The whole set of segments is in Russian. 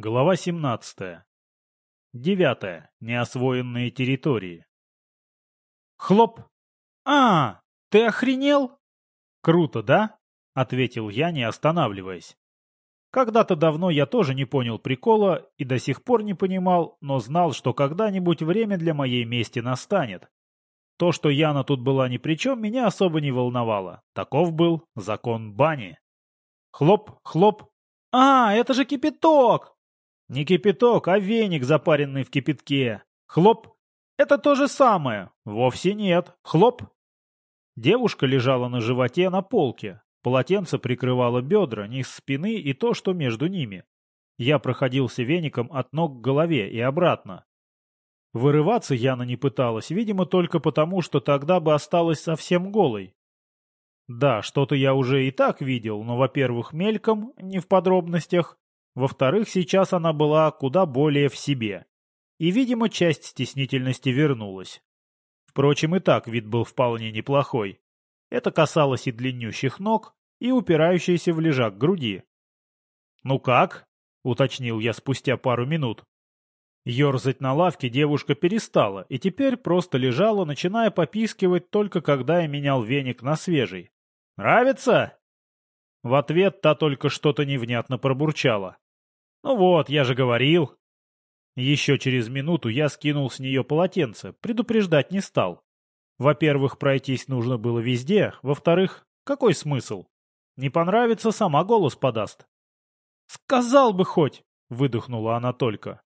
Глава 17. Девятое. Неосвоенные территории. Хлоп! А, ты охренел? Круто, да? Ответил я, не останавливаясь. Когда-то давно я тоже не понял прикола и до сих пор не понимал, но знал, что когда-нибудь время для моей мести настанет. То, что Яна тут была ни при чем, меня особо не волновало. Таков был закон бани. Хлоп, хлоп. А, это же кипяток! Не кипяток, а веник, запаренный в кипятке. Хлоп. Это то же самое. Вовсе нет. Хлоп. Девушка лежала на животе на полке. Полотенце прикрывало бедра, низ спины и то, что между ними. Я проходился веником от ног к голове и обратно. Вырываться Яна не пыталась, видимо, только потому, что тогда бы осталась совсем голой. Да, что-то я уже и так видел, но, во-первых, мельком, не в подробностях, во-вторых, сейчас она была куда более в себе. И, видимо, часть стеснительности вернулась. Впрочем, и так вид был вполне неплохой. Это касалось и длиннющих ног, и упирающейся в лежак груди. «Ну как?» — уточнил я спустя пару минут. Ёрзать на лавке девушка перестала и теперь просто лежала, начиная попискивать только когда я менял веник на свежий. «Нравится?» В ответ та только что-то невнятно пробурчала. «Ну вот, я же говорил». Еще через минуту я скинул с нее полотенце, предупреждать не стал. Во-первых, пройтись нужно было везде, во-вторых, какой смысл? Не понравится, сама голос подаст. «Сказал бы хоть!» — выдохнула она только.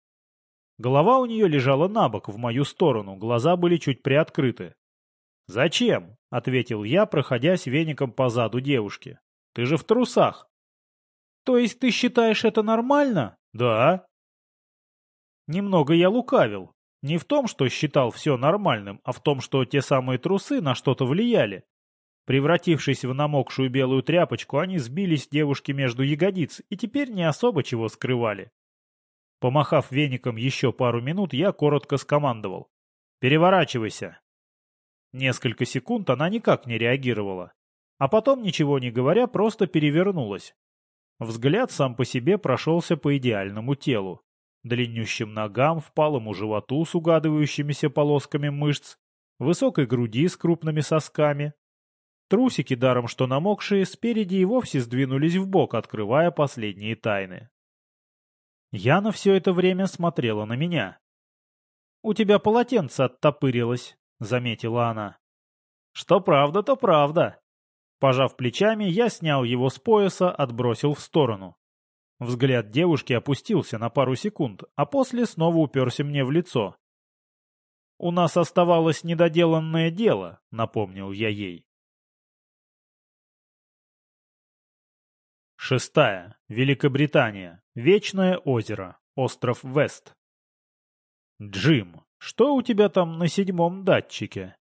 Голова у нее лежала на бок, в мою сторону, глаза были чуть приоткрыты. «Зачем?» — ответил я, проходясь веником по заду девушки. «Ты же в трусах!» То есть ты считаешь это нормально? Да. Немного я лукавил. Не в том, что считал все нормальным, а в том, что те самые трусы на что-то влияли. Превратившись в намокшую белую тряпочку, они сбились девушке между ягодиц и теперь не особо чего скрывали. Помахав веником еще пару минут, я коротко скомандовал. «Переворачивайся!» Несколько секунд она никак не реагировала. А потом, ничего не говоря, просто перевернулась. Взгляд сам по себе прошелся по идеальному телу. Длиннющим ногам, впалому животу с угадывающимися полосками мышц, высокой груди с крупными сосками. Трусики, даром что намокшие, спереди и вовсе сдвинулись в бок, открывая последние тайны. Яна все это время смотрела на меня. «У тебя полотенце оттопырилось», — заметила она. «Что правда, то правда», Пожав плечами, я снял его с пояса, отбросил в сторону. Взгляд девушки опустился на пару секунд, а после снова уперся мне в лицо. «У нас оставалось недоделанное дело», — напомнил я ей. Шестая. Великобритания. Вечное озеро. Остров Вест. «Джим, что у тебя там на седьмом датчике?»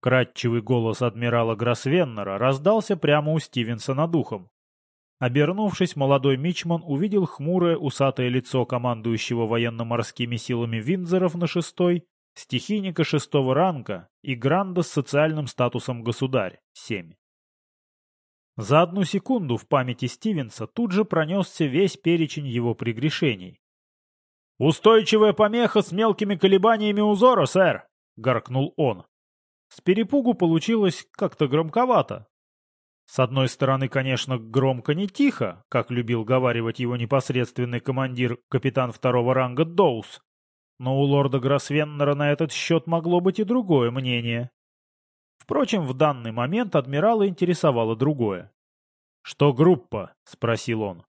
Кратчевый голос адмирала Гросвеннера раздался прямо у Стивенса над ухом. Обернувшись, молодой мичман увидел хмурое усатое лицо командующего военно-морскими силами Виндзоров на шестой, стихийника шестого ранга и Гранда с социальным статусом государь, семь. За одну секунду в памяти Стивенса тут же пронесся весь перечень его прегрешений. «Устойчивая помеха с мелкими колебаниями узора, сэр!» — горкнул он. С перепугу получилось как-то громковато. С одной стороны, конечно, громко не тихо, как любил говаривать его непосредственный командир, капитан второго ранга Доус. Но у лорда Гросвеннера на этот счет могло быть и другое мнение. Впрочем, в данный момент адмирала интересовало другое. «Что группа?» — спросил он.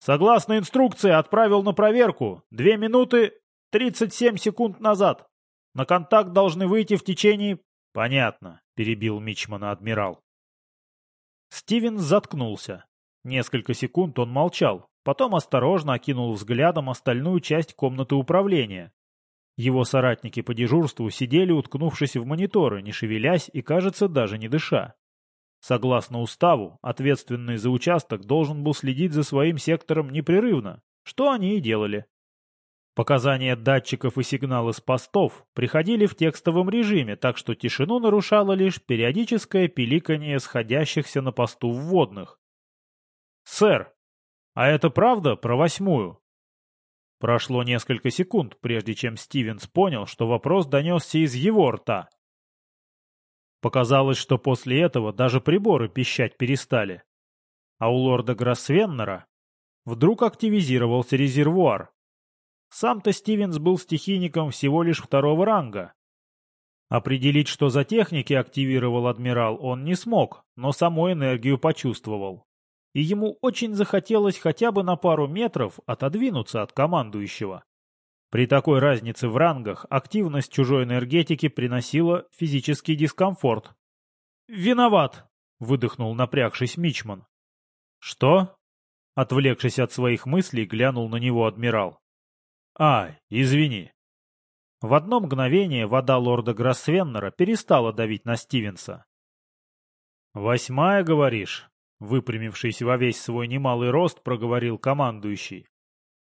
«Согласно инструкции, отправил на проверку. Две минуты тридцать семь секунд назад. На контакт должны выйти в течение «Понятно», — перебил Мичмана адмирал. Стивен заткнулся. Несколько секунд он молчал, потом осторожно окинул взглядом остальную часть комнаты управления. Его соратники по дежурству сидели, уткнувшись в мониторы, не шевелясь и, кажется, даже не дыша. Согласно уставу, ответственный за участок должен был следить за своим сектором непрерывно, что они и делали. Показания датчиков и сигналы с постов приходили в текстовом режиме, так что тишину нарушало лишь периодическое пиликанье сходящихся на посту вводных. «Сэр, а это правда про восьмую?» Прошло несколько секунд, прежде чем Стивенс понял, что вопрос донесся из его рта. Показалось, что после этого даже приборы пищать перестали. А у лорда Гроссвеннера вдруг активизировался резервуар. Сам-то Стивенс был стихийником всего лишь второго ранга. Определить, что за техники активировал адмирал, он не смог, но саму энергию почувствовал и ему очень захотелось хотя бы на пару метров отодвинуться от командующего. При такой разнице в рангах активность чужой энергетики приносила физический дискомфорт. «Виноват!» — выдохнул напрягшись Мичман. «Что?» — отвлекшись от своих мыслей, глянул на него адмирал. «А, извини». В одно мгновение вода лорда Гроссвеннера перестала давить на Стивенса. «Восьмая, говоришь?» Выпрямившись во весь свой немалый рост, проговорил командующий.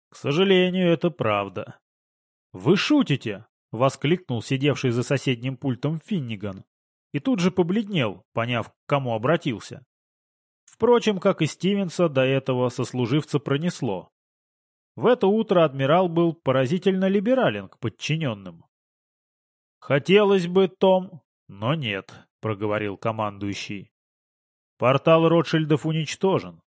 «К сожалению, это правда». «Вы шутите!» — воскликнул сидевший за соседним пультом Финниган. И тут же побледнел, поняв, к кому обратился. Впрочем, как и Стивенса, до этого сослуживца пронесло. В это утро адмирал был поразительно либерален к подчиненным. «Хотелось бы, Том, но нет», — проговорил командующий. Портал Ротшильдов уничтожен.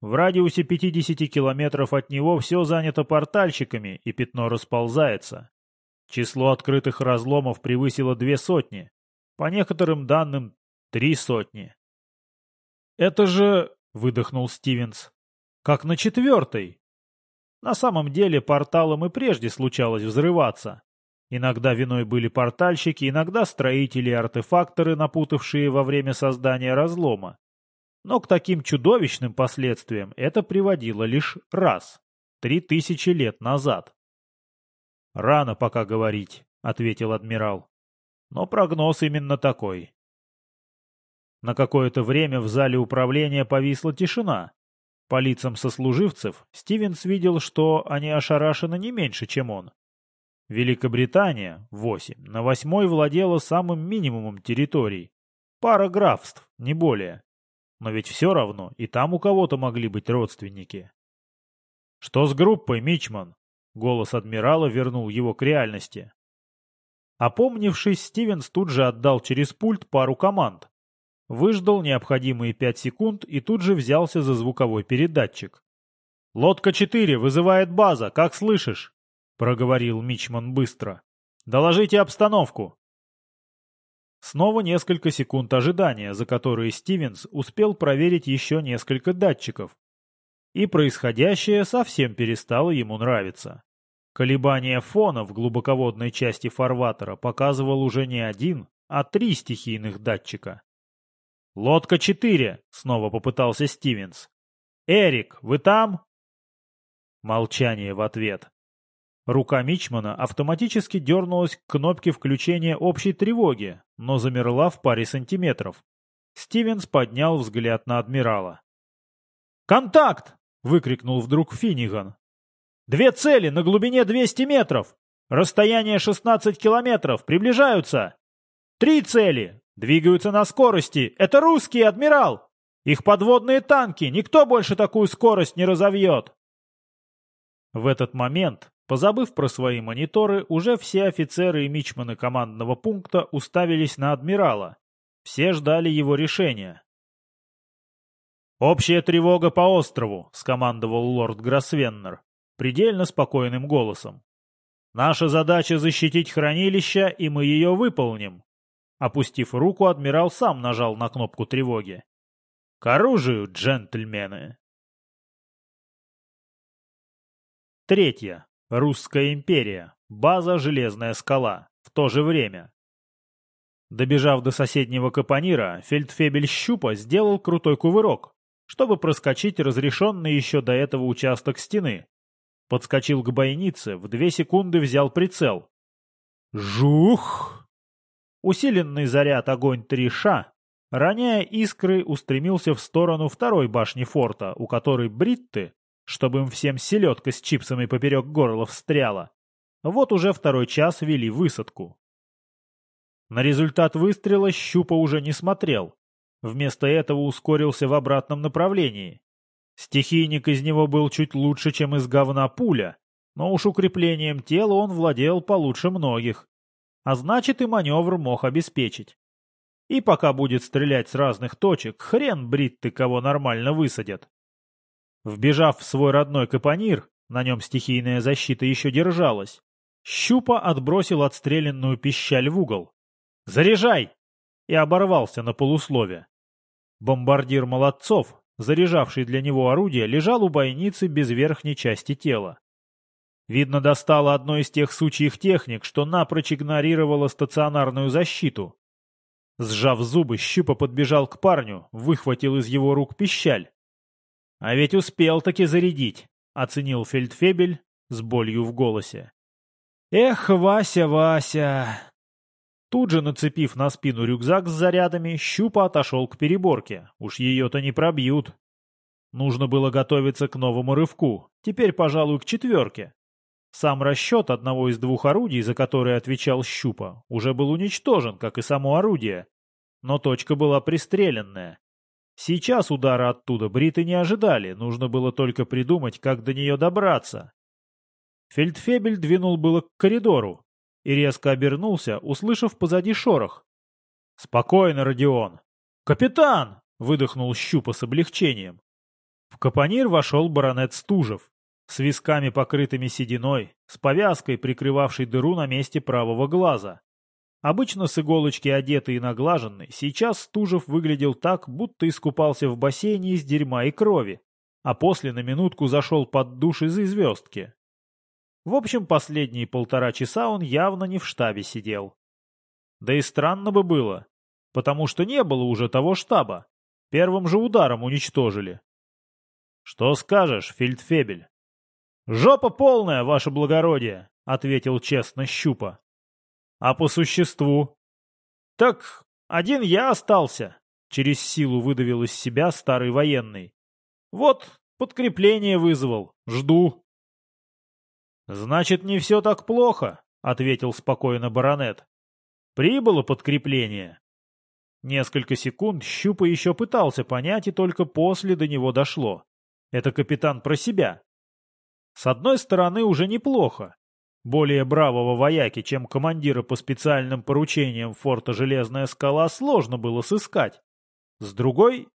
В радиусе 50 километров от него все занято портальщиками, и пятно расползается. Число открытых разломов превысило две сотни. По некоторым данным, три сотни. «Это же...» — выдохнул Стивенс. «Как на четвертой!» На самом деле порталам и прежде случалось взрываться. Иногда виной были портальщики, иногда строители и артефакторы, напутавшие во время создания разлома. Но к таким чудовищным последствиям это приводило лишь раз, три тысячи лет назад. «Рано пока говорить», — ответил адмирал. «Но прогноз именно такой». На какое-то время в зале управления повисла тишина. По лицам сослуживцев Стивенс видел, что они ошарашены не меньше, чем он. Великобритания, 8, на восьмой владела самым минимумом территорий. Пара графств, не более. Но ведь все равно, и там у кого-то могли быть родственники. «Что с группой, Мичман?» Голос адмирала вернул его к реальности. Опомнившись, Стивенс тут же отдал через пульт пару команд. Выждал необходимые пять секунд и тут же взялся за звуковой передатчик. «Лодка-4 вызывает база, как слышишь?» — проговорил Мичман быстро. «Доложите обстановку». Снова несколько секунд ожидания, за которые Стивенс успел проверить еще несколько датчиков. И происходящее совсем перестало ему нравиться. Колебание фона в глубоководной части фарватера показывал уже не один, а три стихийных датчика. «Лодка-4!» — снова попытался Стивенс. «Эрик, вы там?» Молчание в ответ. Рука Мичмана автоматически дернулась к кнопке включения общей тревоги, но замерла в паре сантиметров. Стивенс поднял взгляд на адмирала. «Контакт!» — выкрикнул вдруг Финниган. «Две цели на глубине 200 метров! Расстояние 16 километров! Приближаются! Три цели! Двигаются на скорости! Это русские, адмирал! Их подводные танки! Никто больше такую скорость не разовьет!» В этот момент Позабыв про свои мониторы, уже все офицеры и мичманы командного пункта уставились на адмирала. Все ждали его решения. «Общая тревога по острову», — скомандовал лорд Гроссвеннер, предельно спокойным голосом. «Наша задача — защитить хранилище, и мы ее выполним». Опустив руку, адмирал сам нажал на кнопку тревоги. «К оружию, джентльмены!» Третье. Русская империя. База «Железная скала». В то же время. Добежав до соседнего капонира, фельдфебель Щупа сделал крутой кувырок, чтобы проскочить разрешенный еще до этого участок стены. Подскочил к бойнице, в две секунды взял прицел. Жух! Усиленный заряд огонь 3Ш, роняя искры, устремился в сторону второй башни форта, у которой бритты чтобы им всем селедка с чипсами поперек горла встряла. Вот уже второй час вели высадку. На результат выстрела Щупа уже не смотрел. Вместо этого ускорился в обратном направлении. Стихийник из него был чуть лучше, чем из говна пуля, но уж укреплением тела он владел получше многих. А значит, и маневр мог обеспечить. И пока будет стрелять с разных точек, хрен бритты кого нормально высадят. Вбежав в свой родной капонир, на нем стихийная защита еще держалась, Щупа отбросил отстрелянную пищаль в угол. «Заряжай!» и оборвался на полуслове. Бомбардир Молодцов, заряжавший для него орудие, лежал у бойницы без верхней части тела. Видно, достало одно из тех сучьих техник, что напрочь игнорировало стационарную защиту. Сжав зубы, Щупа подбежал к парню, выхватил из его рук пищаль. «А ведь успел таки зарядить», — оценил Фельдфебель с болью в голосе. «Эх, Вася, Вася!» Тут же, нацепив на спину рюкзак с зарядами, Щупа отошел к переборке. Уж ее-то не пробьют. Нужно было готовиться к новому рывку. Теперь, пожалуй, к четверке. Сам расчет одного из двух орудий, за которое отвечал Щупа, уже был уничтожен, как и само орудие. Но точка была пристреленная. Сейчас удара оттуда бриты не ожидали, нужно было только придумать, как до нее добраться. Фельдфебель двинул было к коридору, и резко обернулся, услышав позади шорох. «Спокойно, Родион!» «Капитан!» — выдохнул Щупа с облегчением. В капонир вошел баронет Стужев, с висками покрытыми сединой, с повязкой, прикрывавшей дыру на месте правого глаза. Обычно с иголочки одетый и наглаженный, сейчас Стужев выглядел так, будто искупался в бассейне из дерьма и крови, а после на минутку зашел под душ из звездки. В общем, последние полтора часа он явно не в штабе сидел. Да и странно бы было, потому что не было уже того штаба. Первым же ударом уничтожили. «Что скажешь, фельдфебель?» «Жопа полная, ваше благородие», — ответил честно Щупа. «А по существу?» «Так один я остался», — через силу выдавил из себя старый военный. «Вот, подкрепление вызвал, жду». «Значит, не все так плохо», — ответил спокойно баронет. «Прибыло подкрепление». Несколько секунд Щупа еще пытался понять, и только после до него дошло. Это капитан про себя. С одной стороны, уже неплохо. Более бравого вояки, чем командира по специальным поручениям форта «Железная скала» сложно было сыскать. С другой,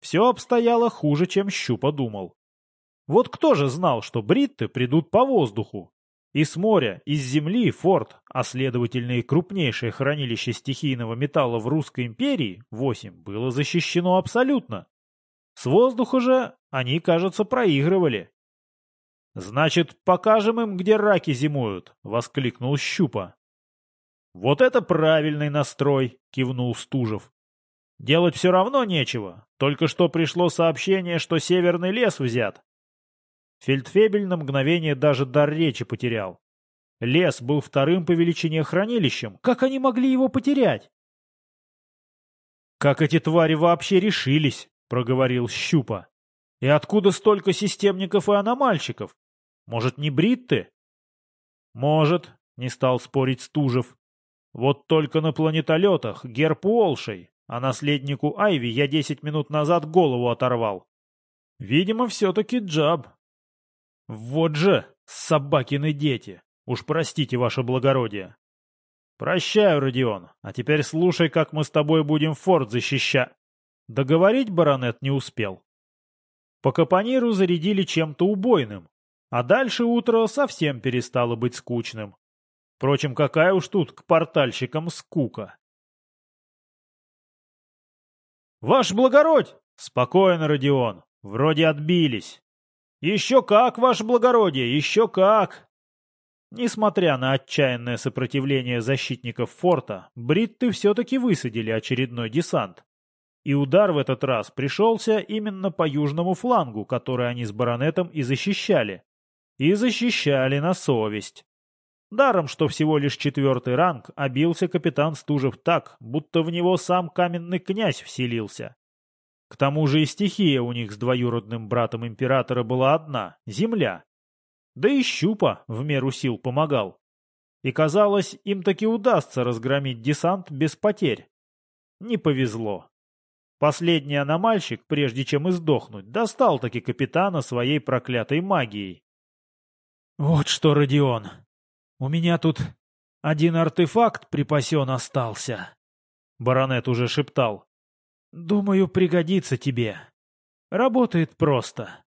все обстояло хуже, чем Щупа думал. Вот кто же знал, что бритты придут по воздуху? И с моря, из земли форт, а следовательно и крупнейшее хранилище стихийного металла в Русской империи, 8, было защищено абсолютно. С воздуха же они, кажется, проигрывали. «Значит, покажем им, где раки зимуют!» — воскликнул Щупа. «Вот это правильный настрой!» — кивнул Стужев. «Делать все равно нечего. Только что пришло сообщение, что северный лес взят. Фельдфебель на мгновение даже дар речи потерял. Лес был вторым по величине хранилищем. Как они могли его потерять? «Как эти твари вообще решились?» — проговорил Щупа. «И откуда столько системников и аномальщиков? Может, не бритты?» «Может», — не стал спорить Стужев. «Вот только на планетолетах герб Уолшей, а наследнику Айви я десять минут назад голову оторвал. Видимо, все-таки Джаб, вот же, собакины дети! Уж простите, ваше благородие. Прощаю, Родион, а теперь слушай, как мы с тобой будем форт защищать. Договорить баронет не успел. По капониру зарядили чем-то убойным, а дальше утро совсем перестало быть скучным. Впрочем, какая уж тут к портальщикам скука. «Ваш благородь!» «Спокойно, Родион. Вроде отбились. «Еще как, ваше благородие, еще как!» Несмотря на отчаянное сопротивление защитников форта, бритты все-таки высадили очередной десант. И удар в этот раз пришелся именно по южному флангу, который они с баронетом и защищали. И защищали на совесть. Даром, что всего лишь четвертый ранг, обился капитан Стужев так, будто в него сам каменный князь вселился. К тому же и стихия у них с двоюродным братом императора была одна — земля. Да и Щупа в меру сил помогал. И казалось, им таки удастся разгромить десант без потерь. Не повезло. Последний аномальщик, прежде чем издохнуть, достал таки капитана своей проклятой магией. «Вот что, Родион, у меня тут один артефакт припасен остался», — баронет уже шептал. «Думаю, пригодится тебе. Работает просто.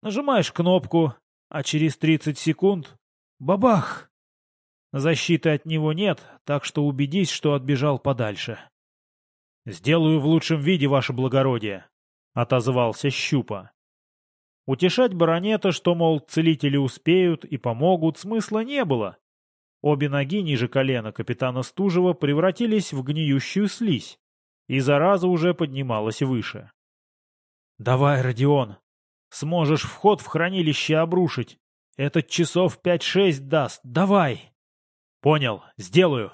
Нажимаешь кнопку, а через 30 секунд — бабах! Защиты от него нет, так что убедись, что отбежал подальше». «Сделаю в лучшем виде, ваше благородие», — отозвался Щупа. Утешать баронета, что, мол, целители успеют и помогут, смысла не было. Обе ноги ниже колена капитана Стужева превратились в гниющую слизь, и зараза уже поднималась выше. «Давай, Родион, сможешь вход в хранилище обрушить. Этот часов пять-шесть даст, давай!» «Понял, сделаю!»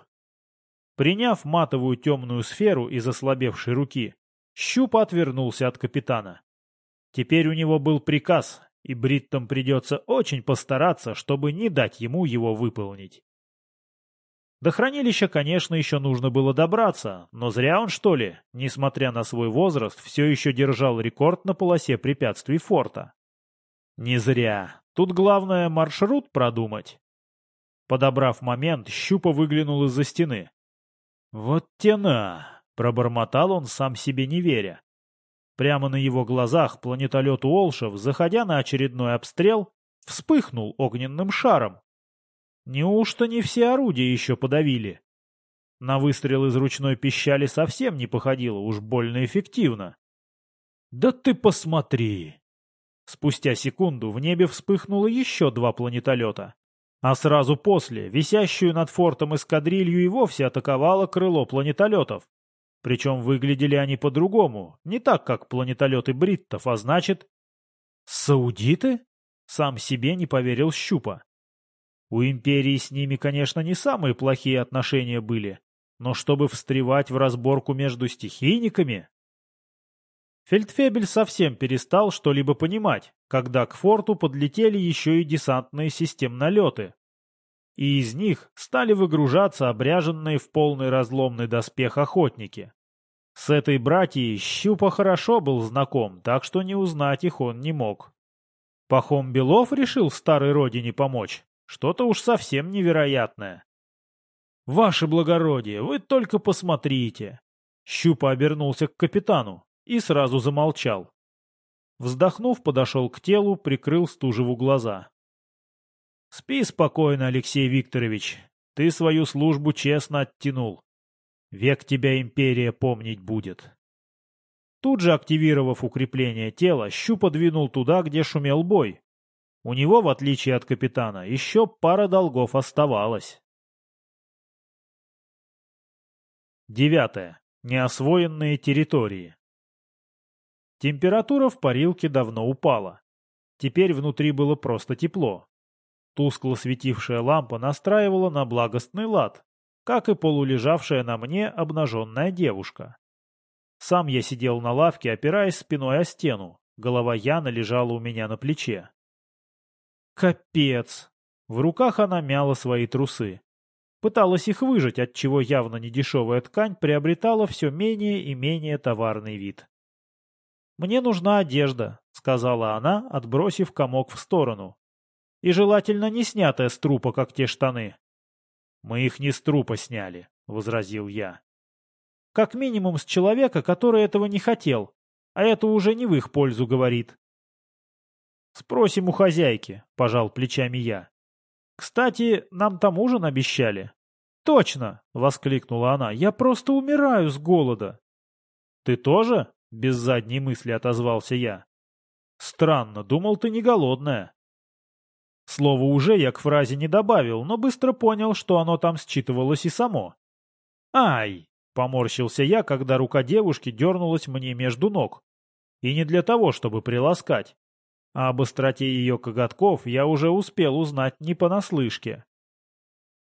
Приняв матовую темную сферу из ослабевшей руки, Щупа отвернулся от капитана. Теперь у него был приказ, и Бриттам придется очень постараться, чтобы не дать ему его выполнить. До хранилища, конечно, еще нужно было добраться, но зря он, что ли, несмотря на свой возраст, все еще держал рекорд на полосе препятствий форта. Не зря. Тут главное маршрут продумать. Подобрав момент, Щупа выглянул из-за стены. «Вот тена!» — пробормотал он, сам себе не веря. Прямо на его глазах планетолет Уолшев, заходя на очередной обстрел, вспыхнул огненным шаром. Неужто не все орудия еще подавили? На выстрел из ручной пищали совсем не походило, уж больно эффективно. «Да ты посмотри!» Спустя секунду в небе вспыхнуло еще два планетолета. А сразу после, висящую над фортом эскадрилью и вовсе атаковало крыло планетолетов. Причем выглядели они по-другому, не так, как планетолеты бриттов, а значит... Саудиты? Сам себе не поверил Щупа. У империи с ними, конечно, не самые плохие отношения были, но чтобы встревать в разборку между стихийниками... Фельдфебель совсем перестал что-либо понимать, когда к форту подлетели еще и десантные системнолеты. И из них стали выгружаться обряженные в полный разломный доспех охотники. С этой братьей Щупа хорошо был знаком, так что не узнать их он не мог. Пахом Белов решил старой родине помочь. Что-то уж совсем невероятное. «Ваше благородие, вы только посмотрите!» Щупа обернулся к капитану и сразу замолчал. Вздохнув, подошел к телу, прикрыл Стужеву глаза. «Спи спокойно, Алексей Викторович. Ты свою службу честно оттянул. Век тебя империя помнить будет». Тут же, активировав укрепление тела, Щупа двинул туда, где шумел бой. У него, в отличие от капитана, еще пара долгов оставалось. Девятое. Неосвоенные территории. Температура в парилке давно упала. Теперь внутри было просто тепло. Тускло светившая лампа настраивала на благостный лад, как и полулежавшая на мне обнаженная девушка. Сам я сидел на лавке, опираясь спиной о стену. Голова Яна лежала у меня на плече. Капец! В руках она мяла свои трусы. Пыталась их выжать, отчего явно недешевая ткань приобретала все менее и менее товарный вид. «Мне нужна одежда», — сказала она, отбросив комок в сторону. И желательно не снятая с трупа, как те штаны. «Мы их не с трупа сняли», — возразил я. «Как минимум с человека, который этого не хотел, а это уже не в их пользу говорит». «Спросим у хозяйки», — пожал плечами я. «Кстати, нам там ужин обещали». «Точно!» — воскликнула она. «Я просто умираю с голода». «Ты тоже?» — без задней мысли отозвался я. «Странно, думал, ты не голодная». Слово «уже» я к фразе не добавил, но быстро понял, что оно там считывалось и само. «Ай!» — поморщился я, когда рука девушки дернулась мне между ног. И не для того, чтобы приласкать. А об остроте ее коготков я уже успел узнать не понаслышке.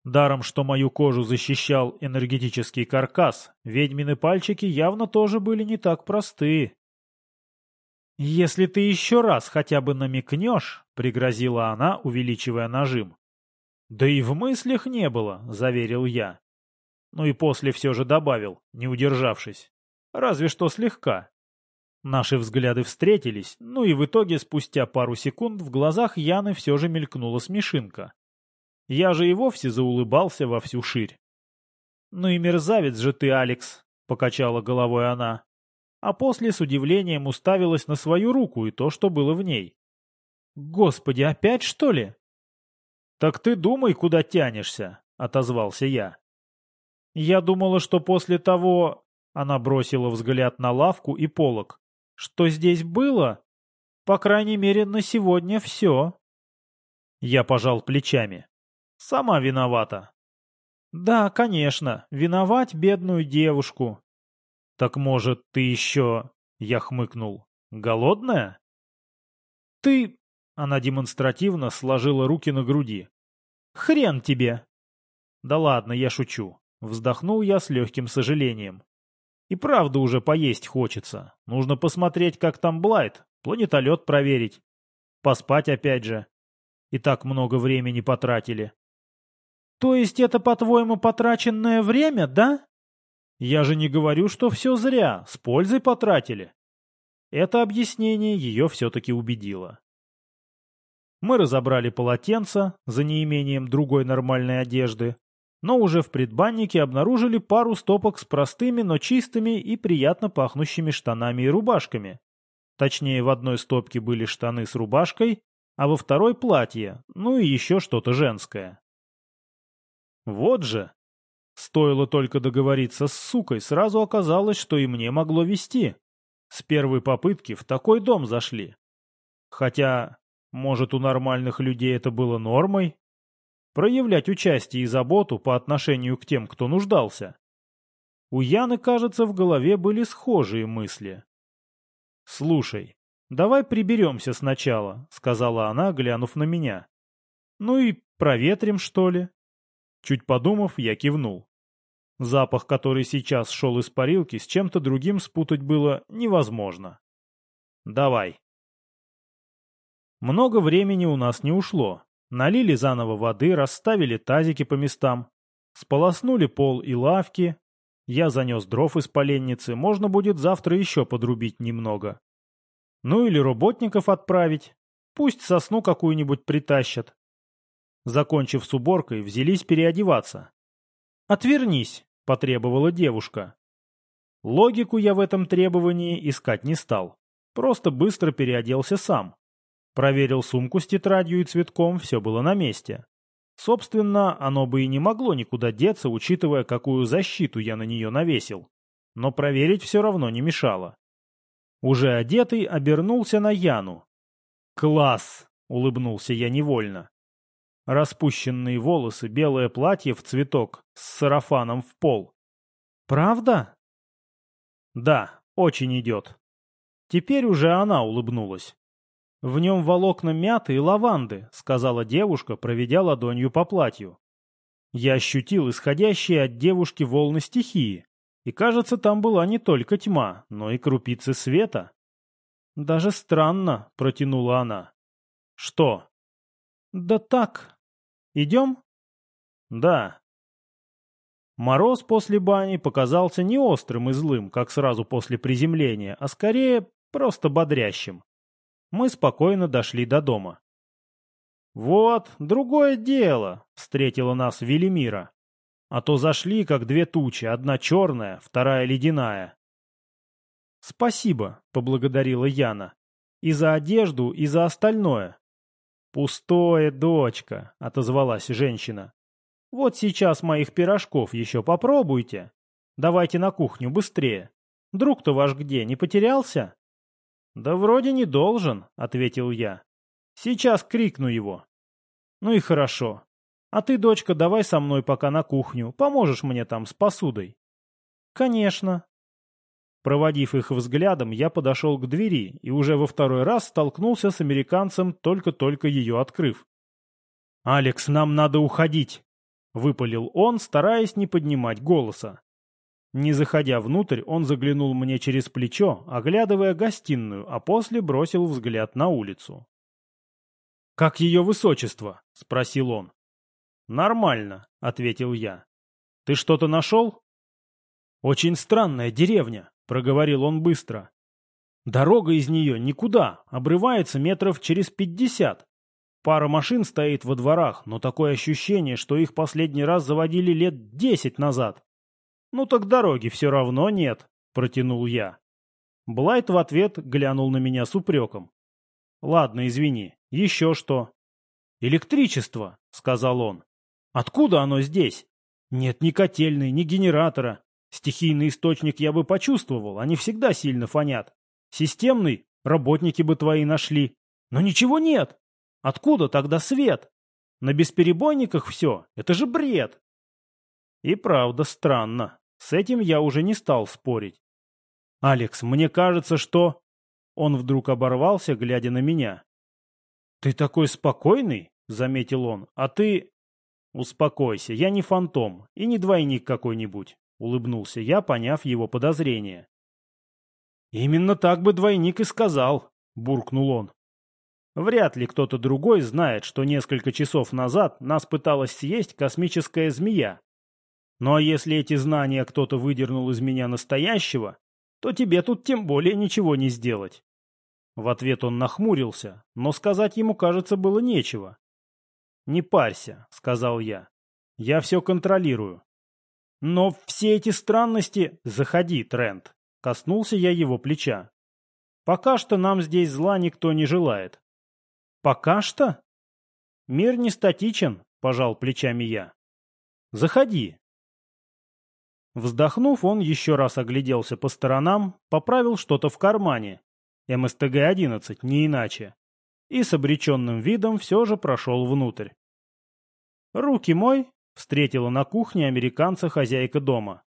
Даром, что мою кожу защищал энергетический каркас, ведьмины пальчики явно тоже были не так просты. «Если ты еще раз хотя бы намекнешь», — пригрозила она, увеличивая нажим. «Да и в мыслях не было», — заверил я. Ну и после все же добавил, не удержавшись. Разве что слегка. Наши взгляды встретились, ну и в итоге спустя пару секунд в глазах Яны все же мелькнула смешинка. Я же и вовсе заулыбался во всю ширь. «Ну и мерзавец же ты, Алекс!» — покачала головой она. А после с удивлением уставилась на свою руку и то, что было в ней. «Господи, опять что ли?» «Так ты думай, куда тянешься», — отозвался я. «Я думала, что после того...» — она бросила взгляд на лавку и полок. «Что здесь было? По крайней мере, на сегодня все». Я пожал плечами. «Сама виновата». «Да, конечно, виновать бедную девушку». «Так, может, ты еще...» — я хмыкнул. «Голодная?» «Ты она демонстративно сложила руки на груди. «Хрен тебе!» «Да ладно, я шучу». Вздохнул я с легким сожалением. «И правда уже поесть хочется. Нужно посмотреть, как там Блайт, планетолет проверить. Поспать опять же. И так много времени потратили». «То есть это, по-твоему, потраченное время, да?» «Я же не говорю, что все зря, с пользой потратили». Это объяснение ее все-таки убедило. Мы разобрали полотенца, за неимением другой нормальной одежды, но уже в предбаннике обнаружили пару стопок с простыми, но чистыми и приятно пахнущими штанами и рубашками. Точнее, в одной стопке были штаны с рубашкой, а во второй платье, ну и еще что-то женское. Вот же! Стоило только договориться с сукой, сразу оказалось, что и мне могло вести. С первой попытки в такой дом зашли. Хотя может, у нормальных людей это было нормой? Проявлять участие и заботу по отношению к тем, кто нуждался. У Яны, кажется, в голове были схожие мысли. «Слушай, давай приберемся сначала», — сказала она, глянув на меня. «Ну и проветрим, что ли?» Чуть подумав, я кивнул. Запах, который сейчас шел из парилки, с чем-то другим спутать было невозможно. «Давай». Много времени у нас не ушло. Налили заново воды, расставили тазики по местам. Сполоснули пол и лавки. Я занес дров из поленницы, можно будет завтра еще подрубить немного. Ну или работников отправить. Пусть сосну какую-нибудь притащат. Закончив с уборкой, взялись переодеваться. «Отвернись», — потребовала девушка. Логику я в этом требовании искать не стал. Просто быстро переоделся сам. Проверил сумку с тетрадью и цветком, все было на месте. Собственно, оно бы и не могло никуда деться, учитывая, какую защиту я на нее навесил. Но проверить все равно не мешало. Уже одетый обернулся на Яну. «Класс!» — улыбнулся я невольно. Распущенные волосы, белое платье в цветок с сарафаном в пол. «Правда?» «Да, очень идет». Теперь уже она улыбнулась. «В нем волокна мяты и лаванды», — сказала девушка, проведя ладонью по платью. Я ощутил исходящие от девушки волны стихии, и, кажется, там была не только тьма, но и крупицы света. «Даже странно», — протянула она. «Что?» «Да так. Идем?» «Да». Мороз после бани показался не острым и злым, как сразу после приземления, а скорее просто бодрящим мы спокойно дошли до дома. «Вот, другое дело», — встретила нас Велимира. А то зашли, как две тучи, одна черная, вторая ледяная. «Спасибо», — поблагодарила Яна. «И за одежду, и за остальное». «Пустое, дочка», — отозвалась женщина. «Вот сейчас моих пирожков еще попробуйте. Давайте на кухню быстрее. Друг-то ваш где, не потерялся?» «Да вроде не должен», — ответил я. «Сейчас крикну его». «Ну и хорошо. А ты, дочка, давай со мной пока на кухню, поможешь мне там с посудой». «Конечно». Проводив их взглядом, я подошел к двери и уже во второй раз столкнулся с американцем, только-только ее открыв. «Алекс, нам надо уходить!» — выпалил он, стараясь не поднимать голоса. Не заходя внутрь, он заглянул мне через плечо, оглядывая гостиную, а после бросил взгляд на улицу. «Как ее высочество?» — спросил он. «Нормально», — ответил я. «Ты что-то нашел?» «Очень странная деревня», — проговорил он быстро. Дорога из нее никуда, обрывается метров через пятьдесят. Пара машин стоит во дворах, но такое ощущение, что их последний раз заводили лет десять назад. «Ну так дороги все равно нет», — протянул я. Блайт в ответ глянул на меня с упреком. «Ладно, извини. Еще что?» «Электричество», — сказал он. «Откуда оно здесь? Нет ни котельной, ни генератора. Стихийный источник я бы почувствовал, они всегда сильно фонят. Системный работники бы твои нашли. Но ничего нет. Откуда тогда свет? На бесперебойниках все. Это же бред. И правда странно. С этим я уже не стал спорить. «Алекс, мне кажется, что...» Он вдруг оборвался, глядя на меня. «Ты такой спокойный?» — заметил он. «А ты...» «Успокойся, я не фантом и не двойник какой-нибудь», — улыбнулся я, поняв его подозрение. «Именно так бы двойник и сказал», — буркнул он. Вряд ли кто-то другой знает, что несколько часов назад нас пыталась съесть космическая змея. А если эти знания кто-то выдернул из меня настоящего, то тебе тут тем более ничего не сделать. В ответ он нахмурился, но сказать ему, кажется, было нечего. «Не парься», — сказал я. «Я все контролирую». «Но все эти странности...» «Заходи, Трент», — коснулся я его плеча. «Пока что нам здесь зла никто не желает». «Пока что?» «Мир не статичен», — пожал плечами я. «Заходи, Вздохнув, он еще раз огляделся по сторонам, поправил что-то в кармане. МСТГ-11, не иначе. И с обреченным видом все же прошел внутрь. «Руки мой!» — встретила на кухне американца хозяйка дома.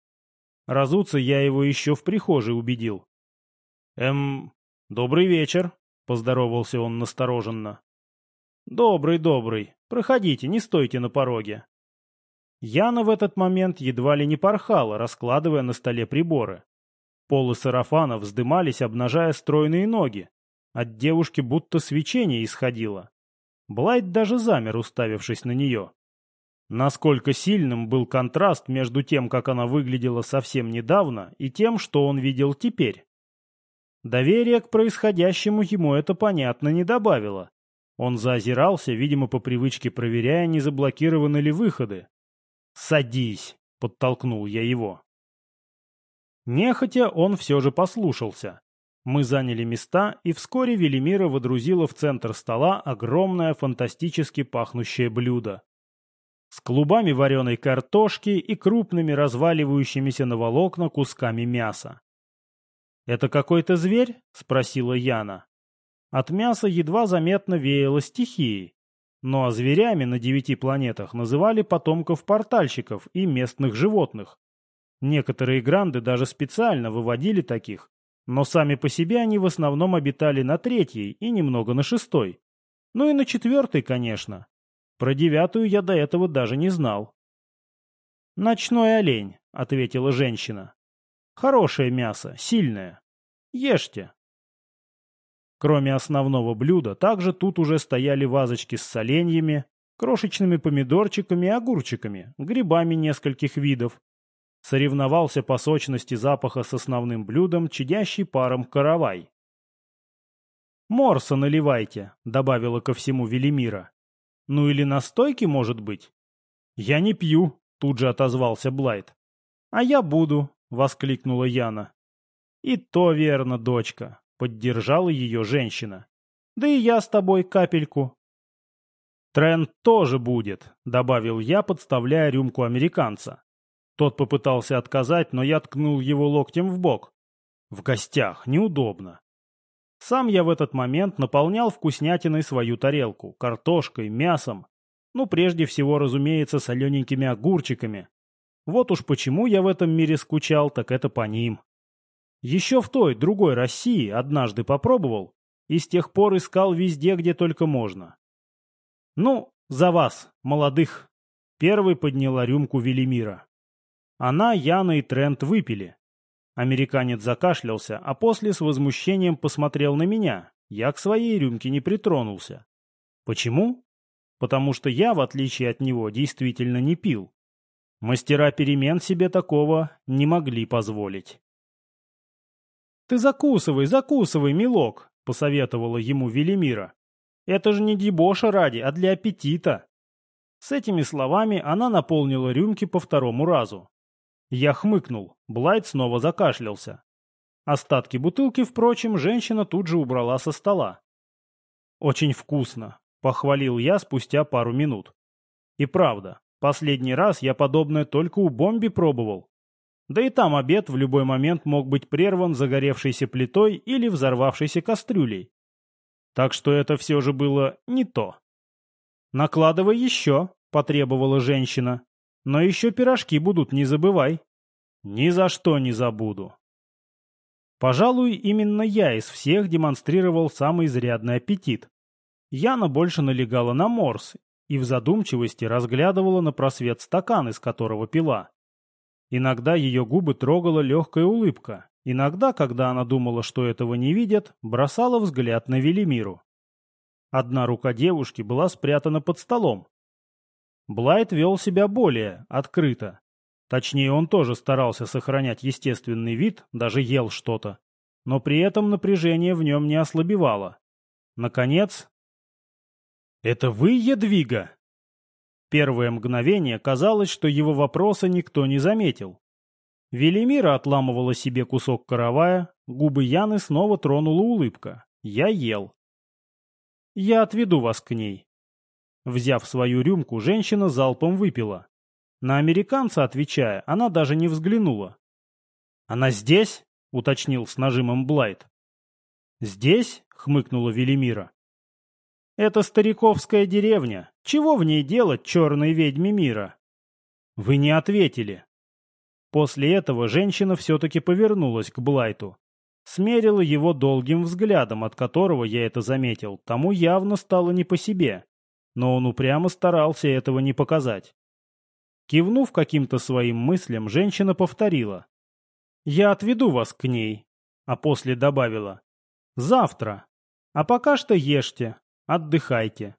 Разуться я его еще в прихожей убедил. «Эм, добрый вечер», — поздоровался он настороженно. «Добрый, добрый. Проходите, не стойте на пороге. Яна в этот момент едва ли не порхала, раскладывая на столе приборы. Полы сарафана вздымались, обнажая стройные ноги. От девушки будто свечение исходило. Блайт даже замер, уставившись на нее. Насколько сильным был контраст между тем, как она выглядела совсем недавно, и тем, что он видел теперь. Доверие к происходящему ему это понятно не добавило. Он заозирался, видимо, по привычке проверяя, не заблокированы ли выходы, «Садись!» — подтолкнул я его. Нехотя он все же послушался. Мы заняли места, и вскоре Велимира водрузила в центр стола огромное фантастически пахнущее блюдо. С клубами вареной картошки и крупными разваливающимися на волокна кусками мяса. «Это какой-то зверь?» — спросила Яна. От мяса едва заметно веяло стихией, ну а зверями на девяти планетах называли потомков портальщиков и местных животных. Некоторые гранды даже специально выводили таких, но сами по себе они в основном обитали на третьей и немного на шестой. Ну и на четвертой, конечно. Про девятую я до этого даже не знал. «Ночной олень», — ответила женщина. «Хорошее мясо, сильное. Ешьте». Кроме основного блюда, также тут уже стояли вазочки с соленьями, крошечными помидорчиками и огурчиками, грибами нескольких видов. Соревновался по сочности запаха с основным блюдом, чадящий паром каравай. «Морса наливайте», — добавила ко всему Велимира. «Ну или настойки, может быть?» «Я не пью», — тут же отозвался Блайт. «А я буду», — воскликнула Яна. «И то верно, дочка. Поддержала ее женщина. «Да и я с тобой капельку». «Тренд тоже будет», — добавил я, подставляя рюмку американца. Тот попытался отказать, но я ткнул его локтем в бок. В гостях неудобно. Сам я в этот момент наполнял вкуснятиной свою тарелку, картошкой, мясом. Ну, прежде всего, разумеется, солененькими огурчиками. Вот уж почему я в этом мире скучал, так это по ним. Еще в той, другой России однажды попробовал и с тех пор искал везде, где только можно. Ну, за вас, молодых. Первый подняла рюмку Велимира. Она, Яна и Трент выпили. Американец закашлялся, а после с возмущением посмотрел на меня. Я к своей рюмке не притронулся. Почему? Потому что я, в отличие от него, действительно не пил. Мастера перемен себе такого не могли позволить. «Ты закусывай, закусывай, милок», — посоветовала ему Велимира. «Это же не дебоша ради, а для аппетита». С этими словами она наполнила рюмки по второму разу. Я хмыкнул, Блайт снова закашлялся. Остатки бутылки, впрочем, женщина тут же убрала со стола. «Очень вкусно», — похвалил я спустя пару минут. И правда, последний раз я подобное только у Бомби пробовал. Да и там обед в любой момент мог быть прерван загоревшейся плитой или взорвавшейся кастрюлей. Так что это все же было не то. «Накладывай еще», — потребовала женщина. «Но еще пирожки будут, не забывай». «Ни за что не забуду». Пожалуй, именно я из всех демонстрировал самый изрядный аппетит. Яна больше налегала на морс и в задумчивости разглядывала на просвет стакан, из которого пила. Иногда ее губы трогала легкая улыбка. Иногда, когда она думала, что этого не видят, бросала взгляд на Велимиру. Одна рука девушки была спрятана под столом. Блайт вел себя более открыто. Точнее, он тоже старался сохранять естественный вид, даже ел что-то. Но при этом напряжение в нем не ослабевало. Наконец... «Это вы, Едвига?» Первое мгновение казалось, что его вопроса никто не заметил. Велимира отламывала себе кусок каравая, губы Яны снова тронула улыбка. Я ел. Я отведу вас к ней. Взяв свою рюмку, женщина залпом выпила. На американца, отвечая, она даже не взглянула. «Она здесь?» — уточнил с нажимом Блайт. «Здесь?» — хмыкнула Велимира. Это стариковская деревня. Чего в ней делать черной ведьме мира? Вы не ответили. После этого женщина все-таки повернулась к Блайту. Смерила его долгим взглядом, от которого я это заметил. Тому явно стало не по себе. Но он упрямо старался этого не показать. Кивнув каким-то своим мыслям, женщина повторила. «Я отведу вас к ней», а после добавила. «Завтра. А пока что ешьте. Отдыхайте.